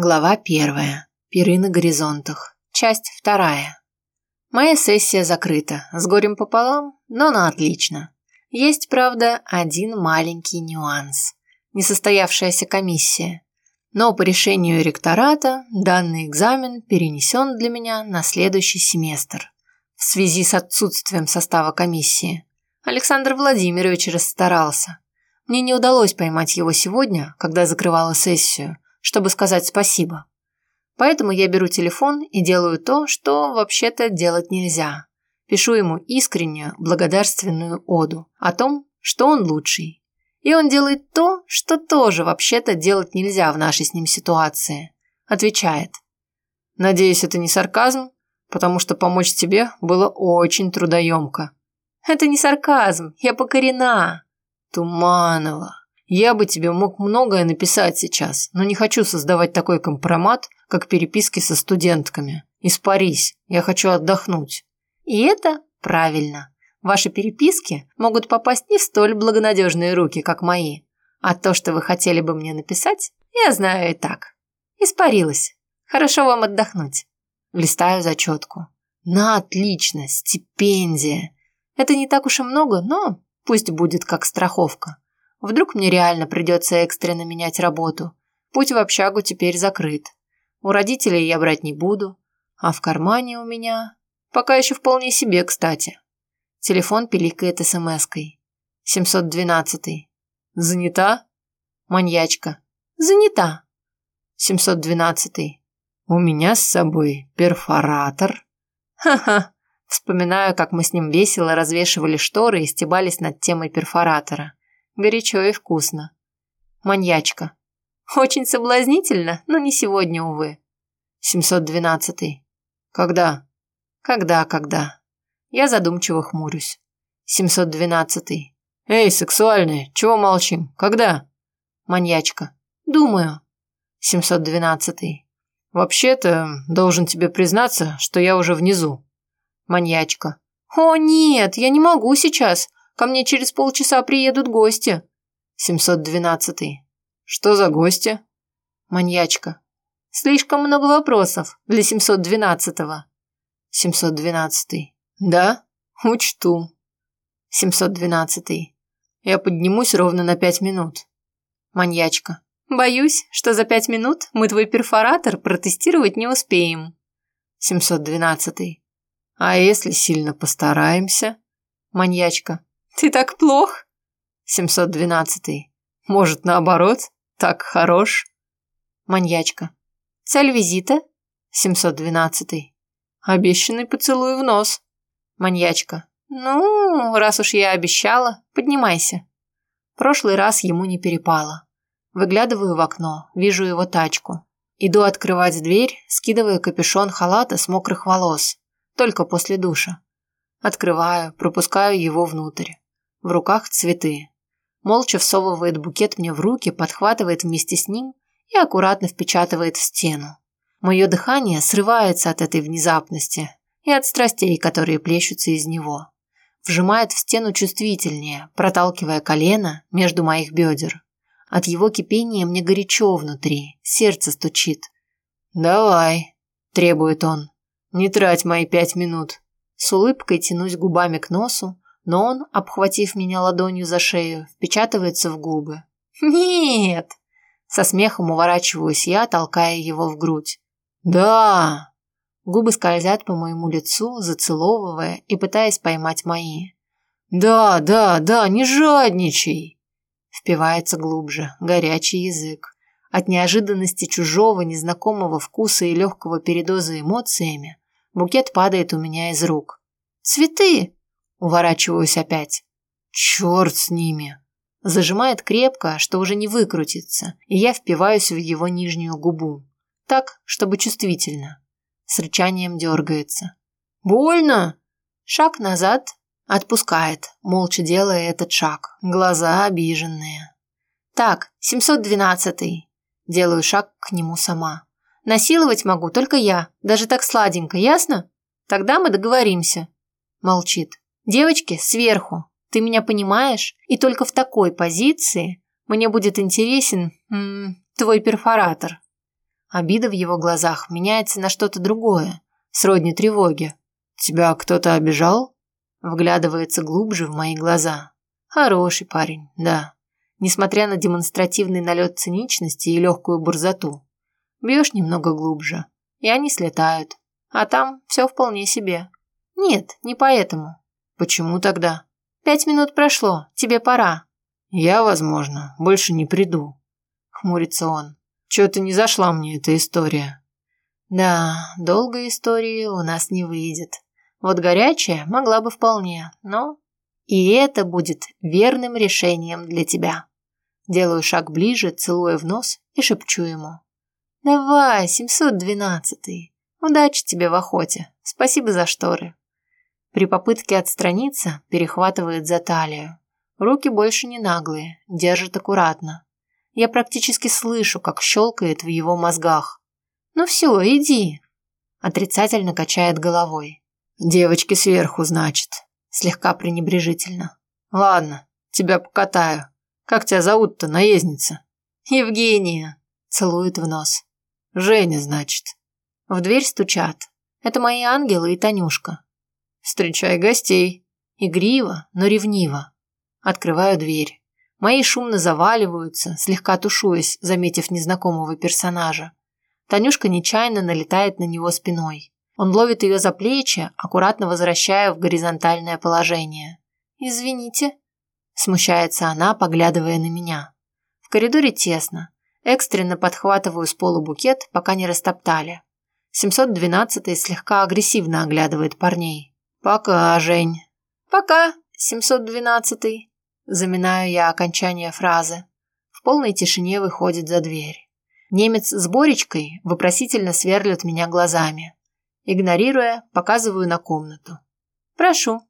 Глава первая. Пиры на горизонтах. Часть вторая. Моя сессия закрыта, с горем пополам, но на отлично. Есть, правда, один маленький нюанс. Несостоявшаяся комиссия. Но по решению ректората данный экзамен перенесен для меня на следующий семестр. В связи с отсутствием состава комиссии. Александр Владимирович расстарался. Мне не удалось поймать его сегодня, когда закрывала сессию – чтобы сказать спасибо. Поэтому я беру телефон и делаю то, что вообще-то делать нельзя. Пишу ему искреннюю, благодарственную оду о том, что он лучший. И он делает то, что тоже вообще-то делать нельзя в нашей с ним ситуации. Отвечает. Надеюсь, это не сарказм, потому что помочь тебе было очень трудоемко. Это не сарказм, я покорена. Туманова. Я бы тебе мог многое написать сейчас, но не хочу создавать такой компромат, как переписки со студентками. Испарись, я хочу отдохнуть. И это правильно. Ваши переписки могут попасть не в столь благонадежные руки, как мои. А то, что вы хотели бы мне написать, я знаю и так. Испарилась. Хорошо вам отдохнуть. Листаю зачетку. На, отлично, стипендия. Это не так уж и много, но пусть будет как страховка. Вдруг мне реально придется экстренно менять работу. Путь в общагу теперь закрыт. У родителей я брать не буду. А в кармане у меня... Пока еще вполне себе, кстати. Телефон пиликает смс-кой. 712. Занята? Маньячка. Занята. 712. У меня с собой перфоратор. Ха-ха. Вспоминаю, как мы с ним весело развешивали шторы и стебались над темой перфоратора. Горячо и вкусно. Маньячка. Очень соблазнительно, но не сегодня, увы. 712. Когда? Когда, когда? Я задумчиво хмурюсь. 712. Эй, сексуальные, чего молчим? Когда? Маньячка. Думаю. 712. Вообще-то, должен тебе признаться, что я уже внизу. Маньячка. О, нет, я не могу сейчас. Ко мне через полчаса приедут гости. 712. Что за гости? Маньячка. Слишком много вопросов для 712-го. 712. Да? Учту. 712. Я поднимусь ровно на пять минут. Маньячка. Боюсь, что за пять минут мы твой перфоратор протестировать не успеем. 712. А если сильно постараемся? Маньячка. Ты так плох? 712. Может, наоборот, так хорош? Маньячка. Цель визита? 712. Обещанный поцелуй в нос. Маньячка. Ну, раз уж я обещала, поднимайся. Прошлый раз ему не перепало. Выглядываю в окно, вижу его тачку. Иду открывать дверь, скидывая капюшон халата с мокрых волос. Только после душа. Открываю, пропускаю его внутрь. В руках цветы. Молча всовывает букет мне в руки, подхватывает вместе с ним и аккуратно впечатывает в стену. Мое дыхание срывается от этой внезапности и от страстей, которые плещутся из него. Вжимает в стену чувствительнее, проталкивая колено между моих бедер. От его кипения мне горячо внутри, сердце стучит. «Давай», – требует он, – «не трать мои пять минут». С улыбкой тянусь губами к носу, но он, обхватив меня ладонью за шею, впечатывается в губы. «Нет!» Со смехом уворачиваюсь я, толкая его в грудь. «Да!» Губы скользят по моему лицу, зацеловывая и пытаясь поймать мои. «Да, да, да, не жадничай!» Впивается глубже, горячий язык. От неожиданности чужого, незнакомого вкуса и легкого передоза эмоциями букет падает у меня из рук. «Цветы!» Уворачиваюсь опять. Черт с ними. Зажимает крепко, что уже не выкрутится, и я впиваюсь в его нижнюю губу. Так, чтобы чувствительно. С рычанием дергается. «Больно!» Шаг назад, отпускает, молча делая этот шаг. Глаза обиженные. «Так, 712-й». Делаю шаг к нему сама. «Насиловать могу только я, даже так сладенько, ясно? Тогда мы договоримся». Молчит. Девочки, сверху. Ты меня понимаешь? И только в такой позиции мне будет интересен м -м, твой перфоратор. Обида в его глазах меняется на что-то другое, сродни тревоги. «Тебя кто-то обижал?» Вглядывается глубже в мои глаза. Хороший парень, да. Несмотря на демонстративный налет циничности и легкую бурзоту. Бьешь немного глубже, и они слетают. А там все вполне себе. Нет, не поэтому. Почему тогда? Пять минут прошло, тебе пора. Я, возможно, больше не приду. Хмурится он. Чё-то не зашла мне эта история. Да, долгой истории у нас не выйдет. Вот горячая могла бы вполне, но... И это будет верным решением для тебя. Делаю шаг ближе, целуя в нос и шепчу ему. «Давай, 712-й. Удачи тебе в охоте. Спасибо за шторы». При попытке отстраниться перехватывает за талию. Руки больше не наглые, держит аккуратно. Я практически слышу, как щелкает в его мозгах. «Ну все, иди!» Отрицательно качает головой. «Девочки сверху, значит», слегка пренебрежительно. «Ладно, тебя покатаю. Как тебя зовут-то, наездница?» «Евгения», целует в нос. «Женя, значит». В дверь стучат. Это мои ангелы и Танюшка. «Встречай гостей». Игриво, но ревниво. Открываю дверь. Мои шумно заваливаются, слегка тушуясь, заметив незнакомого персонажа. Танюшка нечаянно налетает на него спиной. Он ловит ее за плечи, аккуратно возвращая в горизонтальное положение. «Извините», – смущается она, поглядывая на меня. В коридоре тесно. Экстренно подхватываю с пола букет, пока не растоптали. 712-й слегка агрессивно оглядывает парней. «Пока, Жень». «Пока, 712-й». Заминаю я окончание фразы. В полной тишине выходит за дверь. Немец с Боречкой вопросительно сверлят меня глазами. Игнорируя, показываю на комнату. «Прошу».